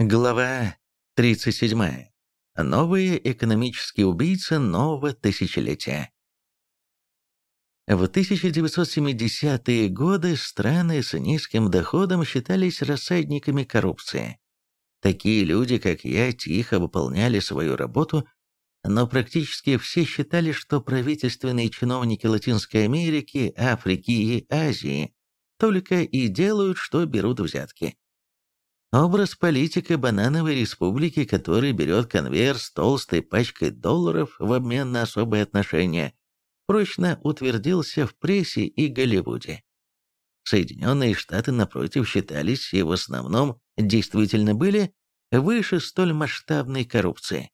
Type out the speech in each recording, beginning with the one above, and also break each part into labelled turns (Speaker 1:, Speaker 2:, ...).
Speaker 1: Глава 37. Новые экономические убийцы нового тысячелетия. В 1970-е годы страны с низким доходом считались рассадниками коррупции. Такие люди, как я, тихо выполняли свою работу, но практически все считали, что правительственные чиновники Латинской Америки, Африки и Азии только и делают, что берут взятки. Образ политика банановой республики, который берет конверт с толстой пачкой долларов в обмен на особые отношения, прочно утвердился в прессе и Голливуде. Соединенные Штаты, напротив, считались и в основном действительно были выше столь масштабной коррупции.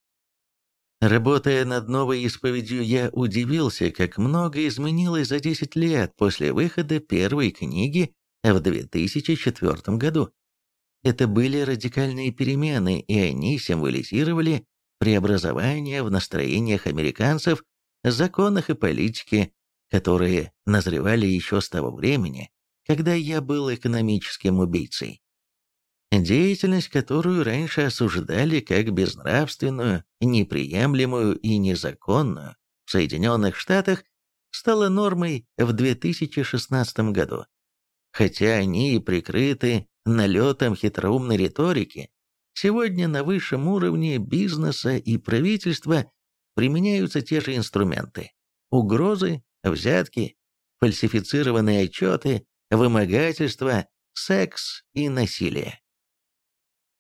Speaker 1: Работая над новой исповедью, я удивился, как много изменилось за 10 лет после выхода первой книги в 2004 году. Это были радикальные перемены, и они символизировали преобразование в настроениях американцев, законах и политике, которые назревали еще с того времени, когда я был экономическим убийцей. Деятельность, которую раньше осуждали как безнравственную, неприемлемую и незаконную в Соединенных Штатах, стала нормой в 2016 году. Хотя они и прикрыты налетом хитроумной риторики, сегодня на высшем уровне бизнеса и правительства применяются те же инструменты. Угрозы, взятки, фальсифицированные отчеты, вымогательство, секс и насилие.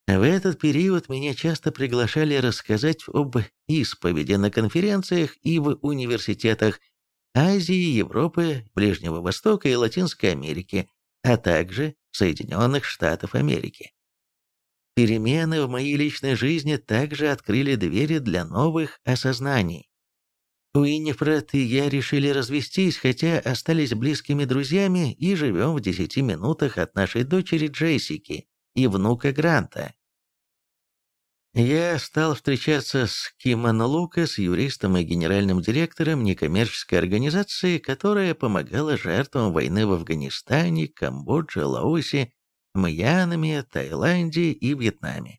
Speaker 1: В этот период меня часто приглашали рассказать об исповеди на конференциях и в университетах Азии, Европы, Ближнего Востока и Латинской Америки, а также Соединенных Штатов Америки. Перемены в моей личной жизни также открыли двери для новых осознаний. Уиннифред и я решили развестись, хотя остались близкими друзьями и живем в десяти минутах от нашей дочери Джессики и внука Гранта. Я стал встречаться с Кимон Лукас, юристом и генеральным директором некоммерческой организации, которая помогала жертвам войны в Афганистане, Камбодже, Лаосе, Мьянме, Таиланде и Вьетнаме.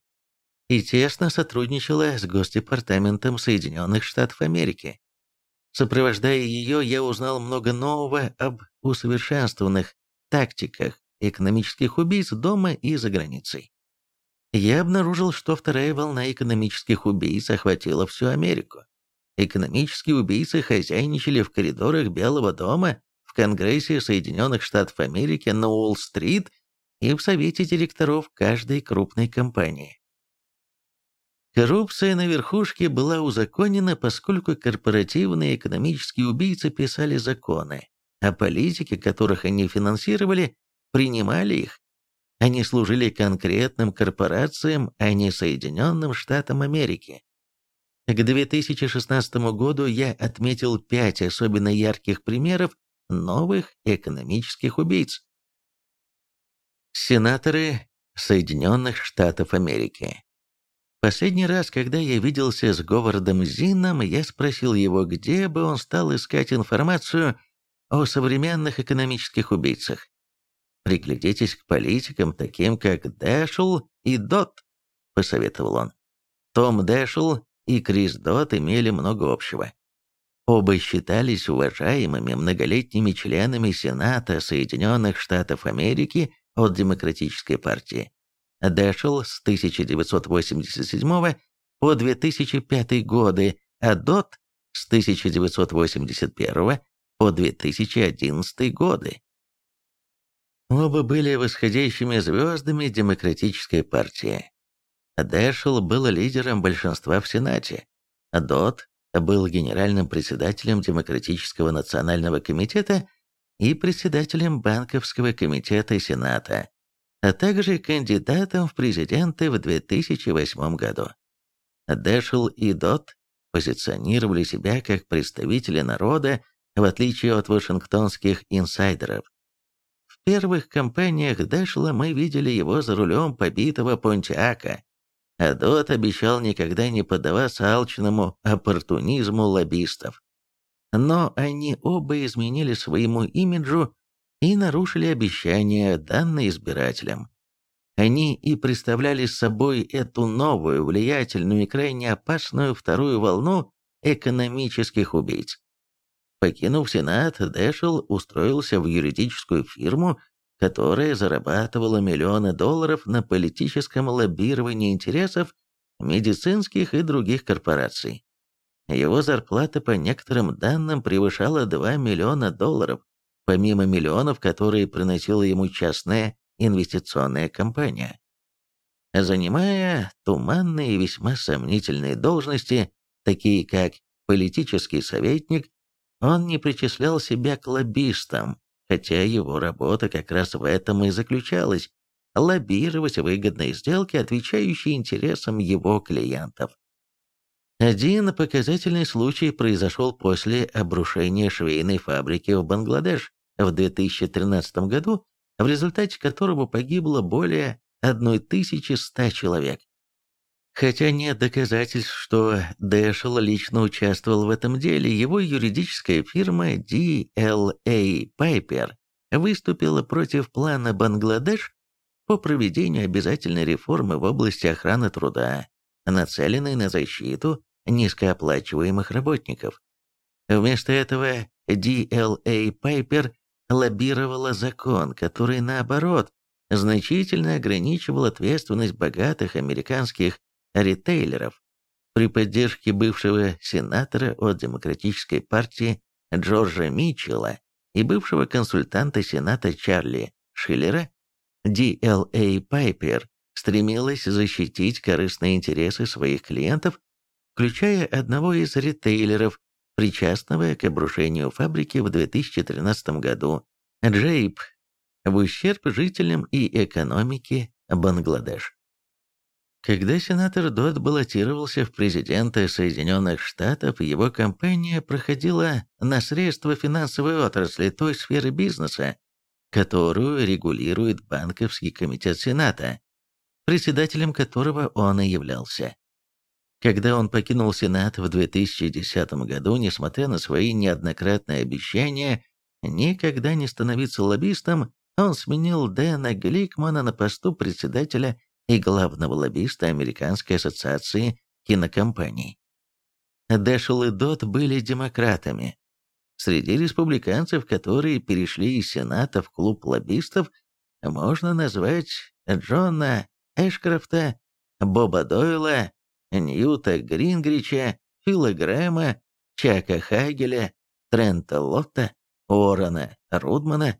Speaker 1: И тесно сотрудничала с Госдепартаментом Соединенных Штатов Америки. Сопровождая ее, я узнал много нового об усовершенствованных тактиках экономических убийц дома и за границей я обнаружил, что вторая волна экономических убийц охватила всю Америку. Экономические убийцы хозяйничали в коридорах Белого дома, в Конгрессе Соединенных Штатов Америки, на Уолл-стрит и в Совете директоров каждой крупной компании. Коррупция на верхушке была узаконена, поскольку корпоративные экономические убийцы писали законы, а политики, которых они финансировали, принимали их. Они служили конкретным корпорациям, а не Соединенным Штатам Америки. К 2016 году я отметил пять особенно ярких примеров новых экономических убийц. Сенаторы Соединенных Штатов Америки. Последний раз, когда я виделся с Говардом Зином, я спросил его, где бы он стал искать информацию о современных экономических убийцах. Приглядитесь к политикам, таким как Дэшел и Дот, посоветовал он. Том Дэшел и Крис Дот имели много общего. Оба считались уважаемыми многолетними членами Сената Соединенных Штатов Америки от Демократической партии. Дэшел с 1987 по 2005 годы, а Дот с 1981 по 2011 годы. Оба были восходящими звездами демократической партии. Дэшел был лидером большинства в Сенате. Дот был генеральным председателем Демократического национального комитета и председателем Банковского комитета Сената, а также кандидатом в президенты в 2008 году. Дэшел и Дот позиционировали себя как представители народа, в отличие от вашингтонских инсайдеров первых кампаниях Дэшла мы видели его за рулем побитого Понтиака, а Дот обещал никогда не поддаваться алчному оппортунизму лоббистов. Но они оба изменили своему имиджу и нарушили обещания, данные избирателям. Они и представляли собой эту новую, влиятельную и крайне опасную вторую волну экономических убийц. Покинув Сенат, Дэшел устроился в юридическую фирму, которая зарабатывала миллионы долларов на политическом лоббировании интересов медицинских и других корпораций. Его зарплата по некоторым данным превышала 2 миллиона долларов, помимо миллионов, которые приносила ему частная инвестиционная компания. Занимая туманные и весьма сомнительные должности, такие как политический советник, он не причислял себя к лоббистам, хотя его работа как раз в этом и заключалась – лоббировать выгодные сделки, отвечающие интересам его клиентов. Один показательный случай произошел после обрушения швейной фабрики в Бангладеш в 2013 году, в результате которого погибло более 1100 человек. Хотя нет доказательств, что Дэшел лично участвовал в этом деле, его юридическая фирма DLA Piper выступила против плана Бангладеш по проведению обязательной реформы в области охраны труда, нацеленной на защиту низкооплачиваемых работников. Вместо этого DLA Piper лоббировала закон, который, наоборот, значительно ограничивал ответственность богатых американских ритейлеров при поддержке бывшего сенатора от Демократической партии Джорджа Митчелла и бывшего консультанта Сената Чарли Шиллера, DLA Пайпер стремилась защитить корыстные интересы своих клиентов, включая одного из ритейлеров, причастного к обрушению фабрики в 2013 году, Джейп, в ущерб жителям и экономике Бангладеш. Когда сенатор Дот баллотировался в президенты Соединенных Штатов, его кампания проходила на средства финансовой отрасли той сферы бизнеса, которую регулирует Банковский комитет Сената, председателем которого он и являлся. Когда он покинул Сенат в 2010 году, несмотря на свои неоднократные обещания никогда не становиться лоббистом, он сменил Дэна Гликмана на посту председателя и главного лоббиста Американской ассоциации кинокомпаний. Дэшел и Дот были демократами. Среди республиканцев, которые перешли из Сената в клуб лоббистов, можно назвать Джона Эшкрофта, Боба Дойла, Ньюта Грингрича, Фила Грэма, Чака Хагеля, Трента Лотта, Орона Рудмана,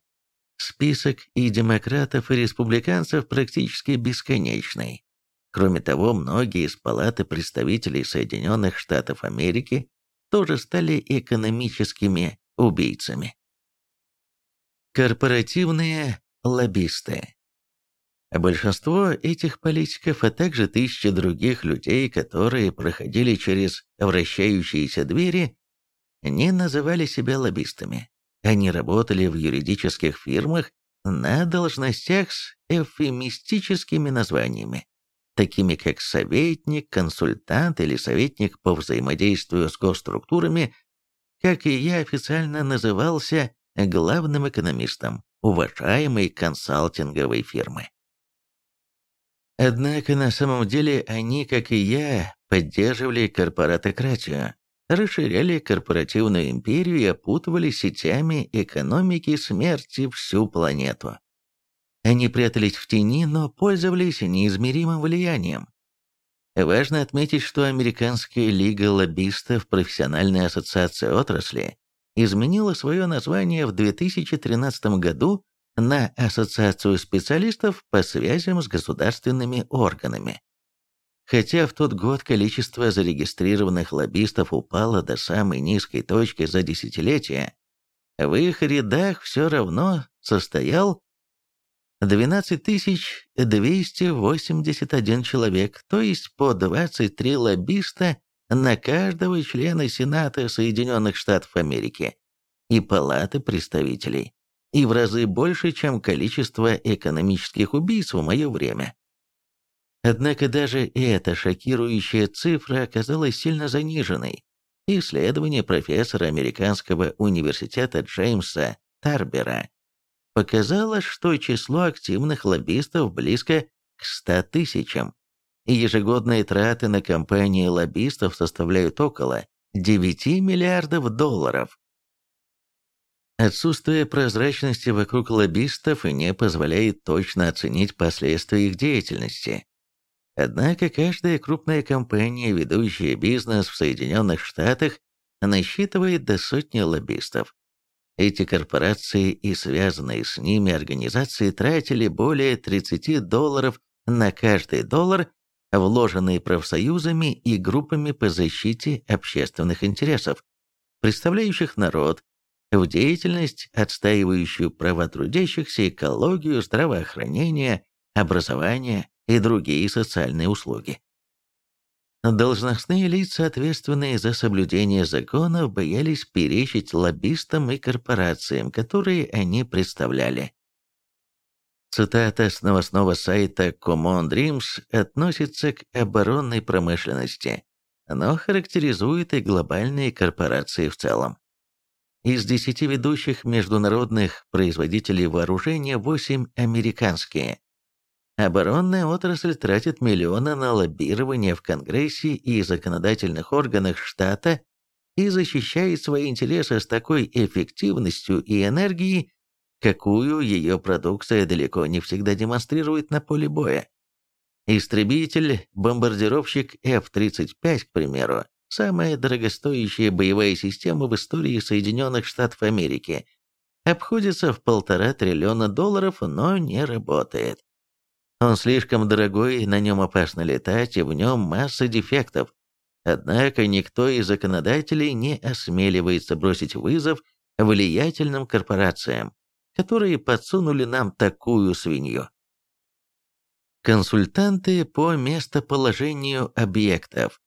Speaker 1: Список и демократов, и республиканцев практически бесконечный. Кроме того, многие из Палаты представителей Соединенных Штатов Америки тоже стали экономическими убийцами. Корпоративные лоббисты. Большинство этих политиков, а также тысячи других людей, которые проходили через вращающиеся двери, не называли себя лоббистами. Они работали в юридических фирмах на должностях с эвфемистическими названиями, такими как советник, консультант или советник по взаимодействию с госструктурами, как и я официально назывался главным экономистом уважаемой консалтинговой фирмы. Однако на самом деле они, как и я, поддерживали корпоратократию, расширяли корпоративную империю и опутывали сетями экономики смерти всю планету. Они прятались в тени, но пользовались неизмеримым влиянием. Важно отметить, что Американская лига лоббистов профессиональной ассоциации отрасли изменила свое название в 2013 году на Ассоциацию специалистов по связям с государственными органами. Хотя в тот год количество зарегистрированных лоббистов упало до самой низкой точки за десятилетие, в их рядах все равно состоял 12 281 человек, то есть по 23 лоббиста на каждого члена Сената Соединенных Штатов Америки и Палаты представителей, и в разы больше, чем количество экономических убийств в мое время. Однако даже эта шокирующая цифра оказалась сильно заниженной. Исследование профессора американского университета Джеймса Тарбера показало, что число активных лоббистов близко к 100 тысячам. Ежегодные траты на кампании лоббистов составляют около 9 миллиардов долларов. Отсутствие прозрачности вокруг лоббистов не позволяет точно оценить последствия их деятельности. Однако каждая крупная компания, ведущая бизнес в Соединенных Штатах, насчитывает до сотни лоббистов. Эти корпорации и связанные с ними организации тратили более 30 долларов на каждый доллар, вложенный профсоюзами и группами по защите общественных интересов, представляющих народ, в деятельность, отстаивающую права трудящихся, экологию, здравоохранение, образование и другие социальные услуги. Должностные лица, ответственные за соблюдение законов, боялись перечить лоббистам и корпорациям, которые они представляли. Цитата с новостного сайта Common Dreams относится к оборонной промышленности, но характеризует и глобальные корпорации в целом. Из десяти ведущих международных производителей вооружения восемь американские. Оборонная отрасль тратит миллионы на лоббирование в Конгрессе и законодательных органах штата и защищает свои интересы с такой эффективностью и энергией, какую ее продукция далеко не всегда демонстрирует на поле боя. Истребитель, бомбардировщик F-35, к примеру, самая дорогостоящая боевая система в истории Соединенных Штатов Америки. Обходится в полтора триллиона долларов, но не работает. Он слишком дорогой, на нем опасно летать, и в нем масса дефектов. Однако никто из законодателей не осмеливается бросить вызов влиятельным корпорациям, которые подсунули нам такую свинью. Консультанты по местоположению объектов.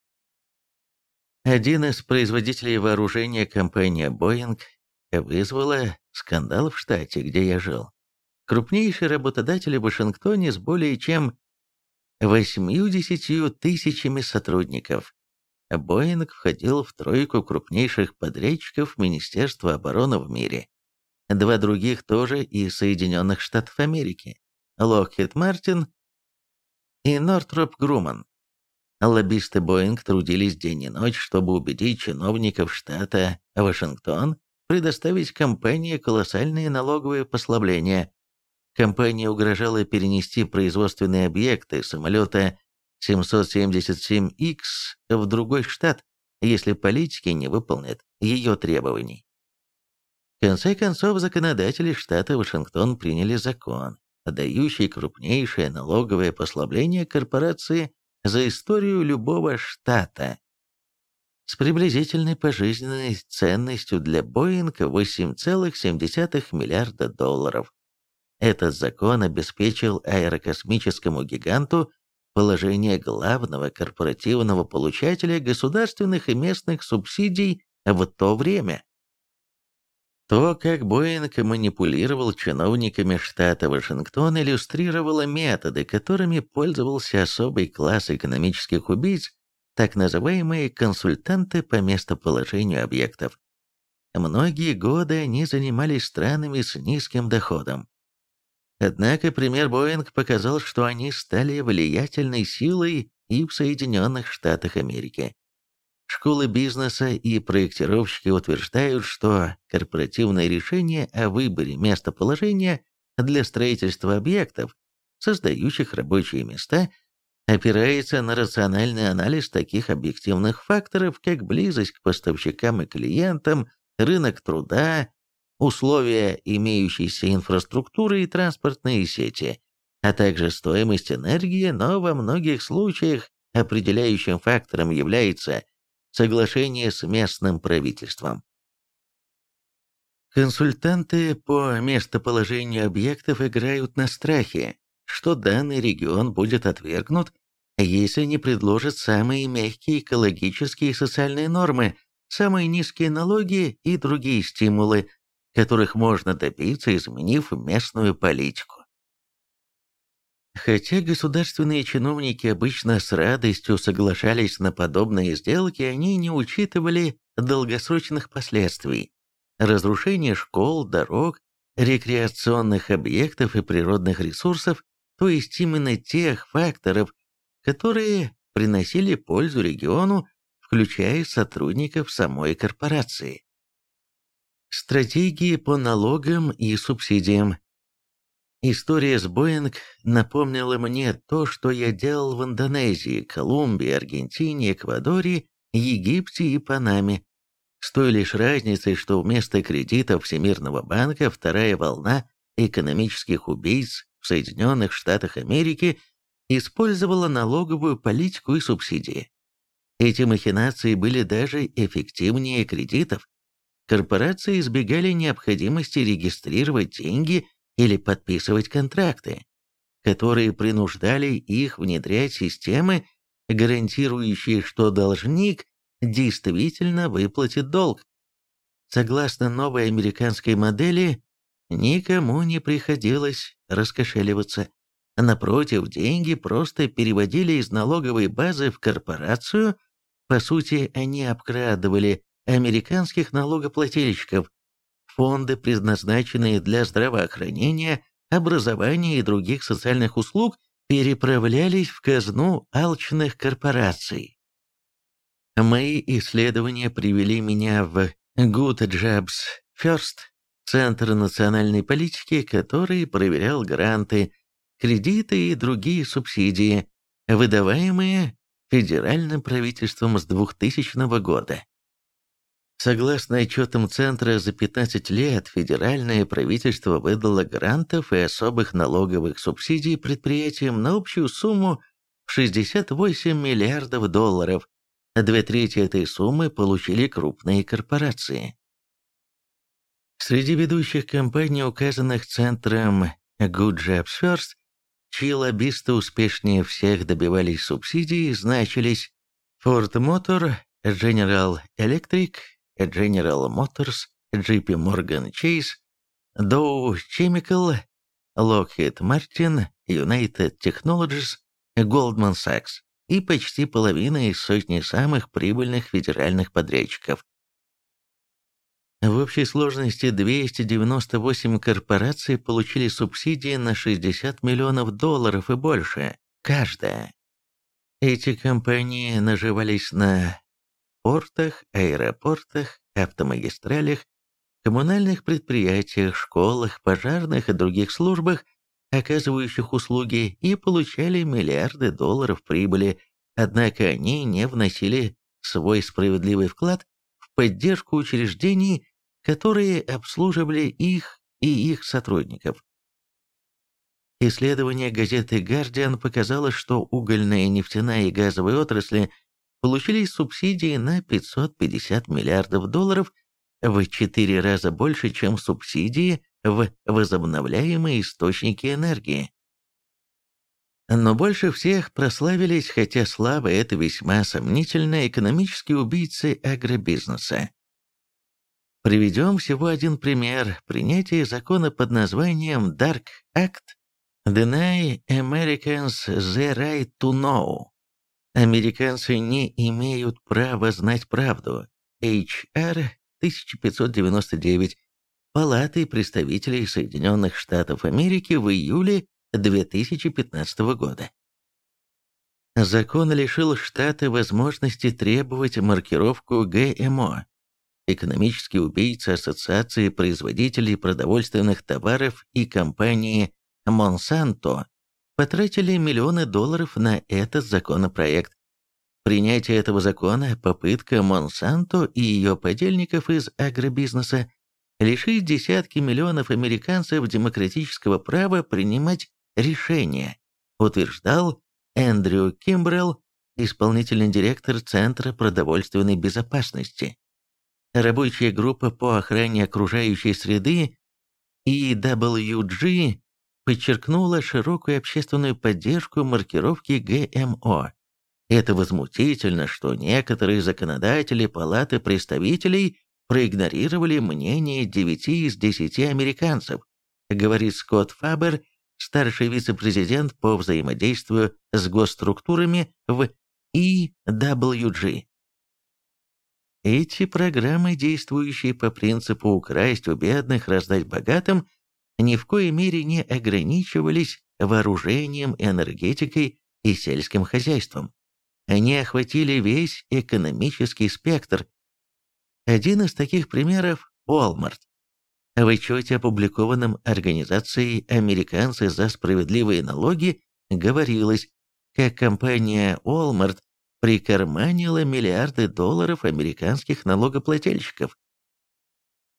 Speaker 1: Один из производителей вооружения, компания Boeing, вызвала скандал в штате, где я жил. Крупнейший работодатель в Вашингтоне с более чем 80 тысячами сотрудников. Боинг входил в тройку крупнейших подрядчиков Министерства обороны в мире. Два других тоже из Соединенных Штатов Америки. Lockheed Martin и Northrop Grumman. Лоббисты Боинг трудились день и ночь, чтобы убедить чиновников штата Вашингтон предоставить компании колоссальные налоговые послабления. Компания угрожала перенести производственные объекты самолета 777X в другой штат, если политики не выполнят ее требований. В конце концов, законодатели штата Вашингтон приняли закон, дающий крупнейшее налоговое послабление корпорации за историю любого штата с приблизительной пожизненной ценностью для Боинга 8,7 миллиарда долларов. Этот закон обеспечил аэрокосмическому гиганту положение главного корпоративного получателя государственных и местных субсидий в то время. То, как Боинг манипулировал чиновниками штата Вашингтон, иллюстрировало методы, которыми пользовался особый класс экономических убийц, так называемые консультанты по местоположению объектов. Многие годы они занимались странами с низким доходом. Однако пример Боинг показал, что они стали влиятельной силой и в Соединенных Штатах Америки. Школы бизнеса и проектировщики утверждают, что корпоративное решение о выборе местоположения для строительства объектов, создающих рабочие места, опирается на рациональный анализ таких объективных факторов, как близость к поставщикам и клиентам, рынок труда, условия имеющейся инфраструктуры и транспортные сети, а также стоимость энергии, но во многих случаях определяющим фактором является соглашение с местным правительством. Консультанты по местоположению объектов играют на страхе, что данный регион будет отвергнут, если не предложат самые мягкие экологические и социальные нормы, самые низкие налоги и другие стимулы, которых можно добиться, изменив местную политику. Хотя государственные чиновники обычно с радостью соглашались на подобные сделки, они не учитывали долгосрочных последствий. Разрушение школ, дорог, рекреационных объектов и природных ресурсов то есть именно тех факторов, которые приносили пользу региону, включая сотрудников самой корпорации. Стратегии по налогам и субсидиям. История с Боинг напомнила мне то, что я делал в Индонезии, Колумбии, Аргентине, Эквадоре, Египте и Панаме. С той лишь разницей, что вместо кредитов Всемирного банка вторая волна экономических убийц в Соединенных Штатах Америки использовала налоговую политику и субсидии. Эти махинации были даже эффективнее кредитов. Корпорации избегали необходимости регистрировать деньги или подписывать контракты, которые принуждали их внедрять системы, гарантирующие, что должник действительно выплатит долг. Согласно новой американской модели, никому не приходилось раскошеливаться. Напротив, деньги просто переводили из налоговой базы в корпорацию, по сути, они обкрадывали американских налогоплательщиков, фонды, предназначенные для здравоохранения, образования и других социальных услуг, переправлялись в казну алчных корпораций. Мои исследования привели меня в Good Jobs First, Центр национальной политики, который проверял гранты, кредиты и другие субсидии, выдаваемые федеральным правительством с 2000 года. Согласно отчетам Центра, за 15 лет федеральное правительство выдало грантов и особых налоговых субсидий предприятиям на общую сумму в 68 миллиардов долларов. Две трети этой суммы получили крупные корпорации. Среди ведущих компаний, указанных Центром Good Jobs First, чьи лоббисты успешнее всех добивались субсидий, значились Ford Motor, General Electric, General Motors, JP Morgan Chase, Dow Chemical, Lockheed Martin, United Technologies, Goldman Sachs и почти половина из сотни самых прибыльных федеральных подрядчиков. В общей сложности 298 корпораций получили субсидии на 60 миллионов долларов и больше, каждая. Эти компании наживались на портах, аэропортах, автомагистралях, коммунальных предприятиях, школах, пожарных и других службах, оказывающих услуги, и получали миллиарды долларов прибыли, однако они не вносили свой справедливый вклад в поддержку учреждений, которые обслуживали их и их сотрудников. Исследование газеты «Гардиан» показало, что угольная, нефтяная и газовые отрасли получили субсидии на 550 миллиардов долларов, в 4 раза больше, чем субсидии в возобновляемые источники энергии. Но больше всех прославились, хотя слава это весьма сомнительно, экономические убийцы агробизнеса. Приведем всего один пример. Принятие закона под названием Dark Act Deny Americans the Right to Know Американцы не имеют права знать правду. HR 1599 Палаты представителей Соединенных Штатов Америки в июле 2015 года. Закон лишил штаты возможности требовать маркировку ГМО. Экономические убийцы Ассоциации производителей продовольственных товаров и компании Monsanto потратили миллионы долларов на этот законопроект. Принятие этого закона – попытка Монсанто и ее подельников из агробизнеса лишить десятки миллионов американцев демократического права принимать решения, утверждал Эндрю Кимбрелл, исполнительный директор Центра продовольственной безопасности. Рабочая группа по охране окружающей среды EWG подчеркнула широкую общественную поддержку маркировки ГМО. Это возмутительно, что некоторые законодатели Палаты представителей проигнорировали мнение 9 из 10 американцев, говорит Скотт Фабер, старший вице-президент по взаимодействию с госструктурами в EWG. Эти программы, действующие по принципу «украсть у бедных, раздать богатым», ни в коей мере не ограничивались вооружением, энергетикой и сельским хозяйством. Они охватили весь экономический спектр. Один из таких примеров – Walmart. В отчете, опубликованном Организацией «Американцы за справедливые налоги», говорилось, как компания Walmart прикарманила миллиарды долларов американских налогоплательщиков.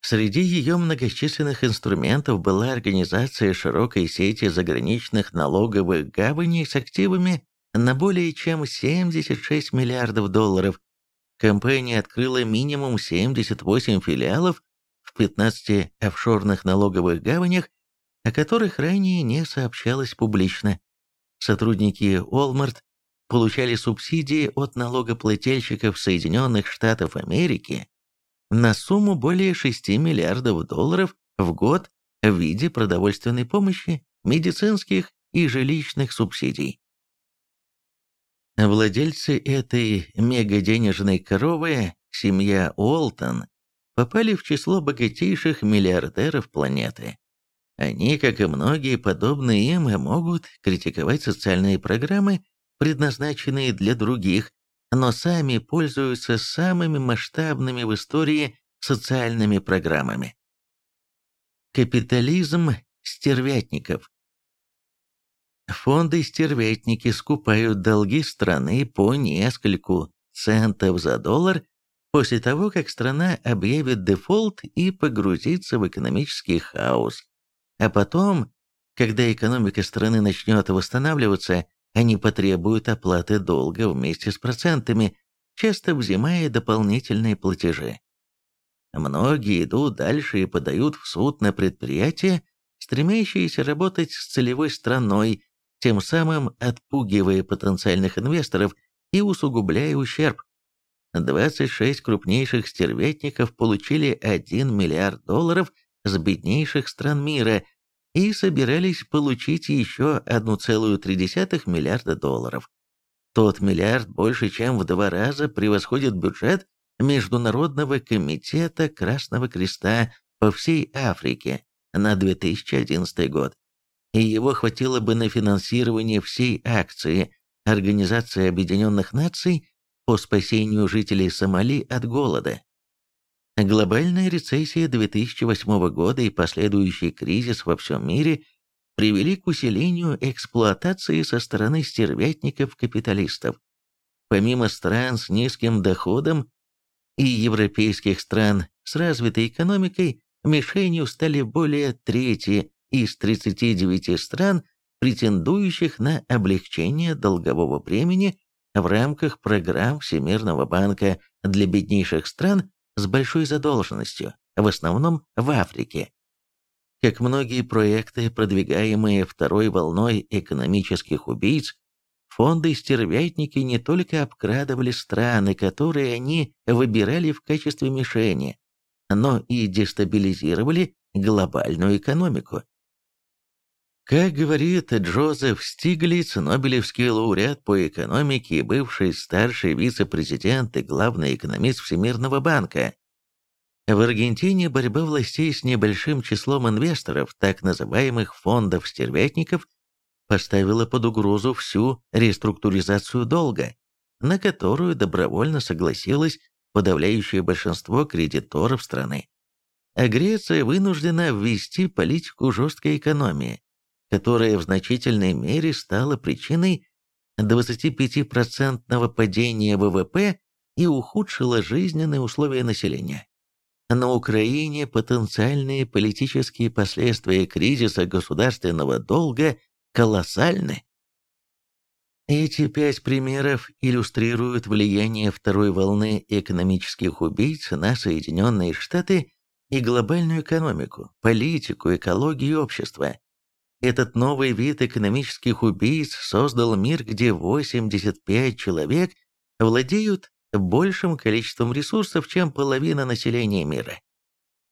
Speaker 1: Среди ее многочисленных инструментов была организация широкой сети заграничных налоговых гаваней с активами на более чем 76 миллиардов долларов. Компания открыла минимум 78 филиалов в 15 офшорных налоговых гаванях, о которых ранее не сообщалось публично. Сотрудники Walmart получали субсидии от налогоплательщиков Соединенных Штатов Америки на сумму более 6 миллиардов долларов в год в виде продовольственной помощи, медицинских и жилищных субсидий. Владельцы этой мегаденежной коровы, семья Уолтон, попали в число богатейших миллиардеров планеты. Они, как и многие подобные им, могут критиковать социальные программы, предназначенные для других, но сами пользуются самыми масштабными в истории социальными программами. Капитализм стервятников Фонды-стервятники скупают долги страны по нескольку центов за доллар после того, как страна объявит дефолт и погрузится в экономический хаос. А потом, когда экономика страны начнет восстанавливаться, они потребуют оплаты долга вместе с процентами, часто взимая дополнительные платежи. Многие идут дальше и подают в суд на предприятия, стремящиеся работать с целевой страной, тем самым отпугивая потенциальных инвесторов и усугубляя ущерб. 26 крупнейших стервятников получили 1 миллиард долларов с беднейших стран мира и собирались получить еще 1,3 миллиарда долларов. Тот миллиард больше чем в два раза превосходит бюджет Международного комитета Красного Креста по всей Африке на 2011 год, и его хватило бы на финансирование всей акции Организации Объединенных Наций по спасению жителей Сомали от голода. Глобальная рецессия 2008 года и последующий кризис во всем мире привели к усилению эксплуатации со стороны стервятников-капиталистов. Помимо стран с низким доходом и европейских стран с развитой экономикой, мишенью стали более трети из 39 стран, претендующих на облегчение долгового бремени в рамках программ Всемирного банка для беднейших стран с большой задолженностью, в основном в Африке. Как многие проекты, продвигаемые второй волной экономических убийц, фонды-стервятники не только обкрадывали страны, которые они выбирали в качестве мишени, но и дестабилизировали глобальную экономику. Как говорит Джозеф Стиглиц, Нобелевский лауреат по экономике и бывший старший вице-президент и главный экономист Всемирного банка, в Аргентине борьба властей с небольшим числом инвесторов, так называемых фондов-стервятников, поставила под угрозу всю реструктуризацию долга, на которую добровольно согласилось подавляющее большинство кредиторов страны. А Греция вынуждена ввести политику жесткой экономии, которая в значительной мере стала причиной 25% падения ВВП и ухудшила жизненные условия населения. На Украине потенциальные политические последствия кризиса государственного долга колоссальны. Эти пять примеров иллюстрируют влияние второй волны экономических убийц на Соединенные Штаты и глобальную экономику, политику, экологию и общество. Этот новый вид экономических убийц создал мир, где 85 человек владеют большим количеством ресурсов, чем половина населения мира.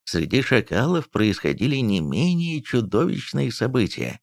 Speaker 1: Среди шакалов происходили не менее чудовищные события.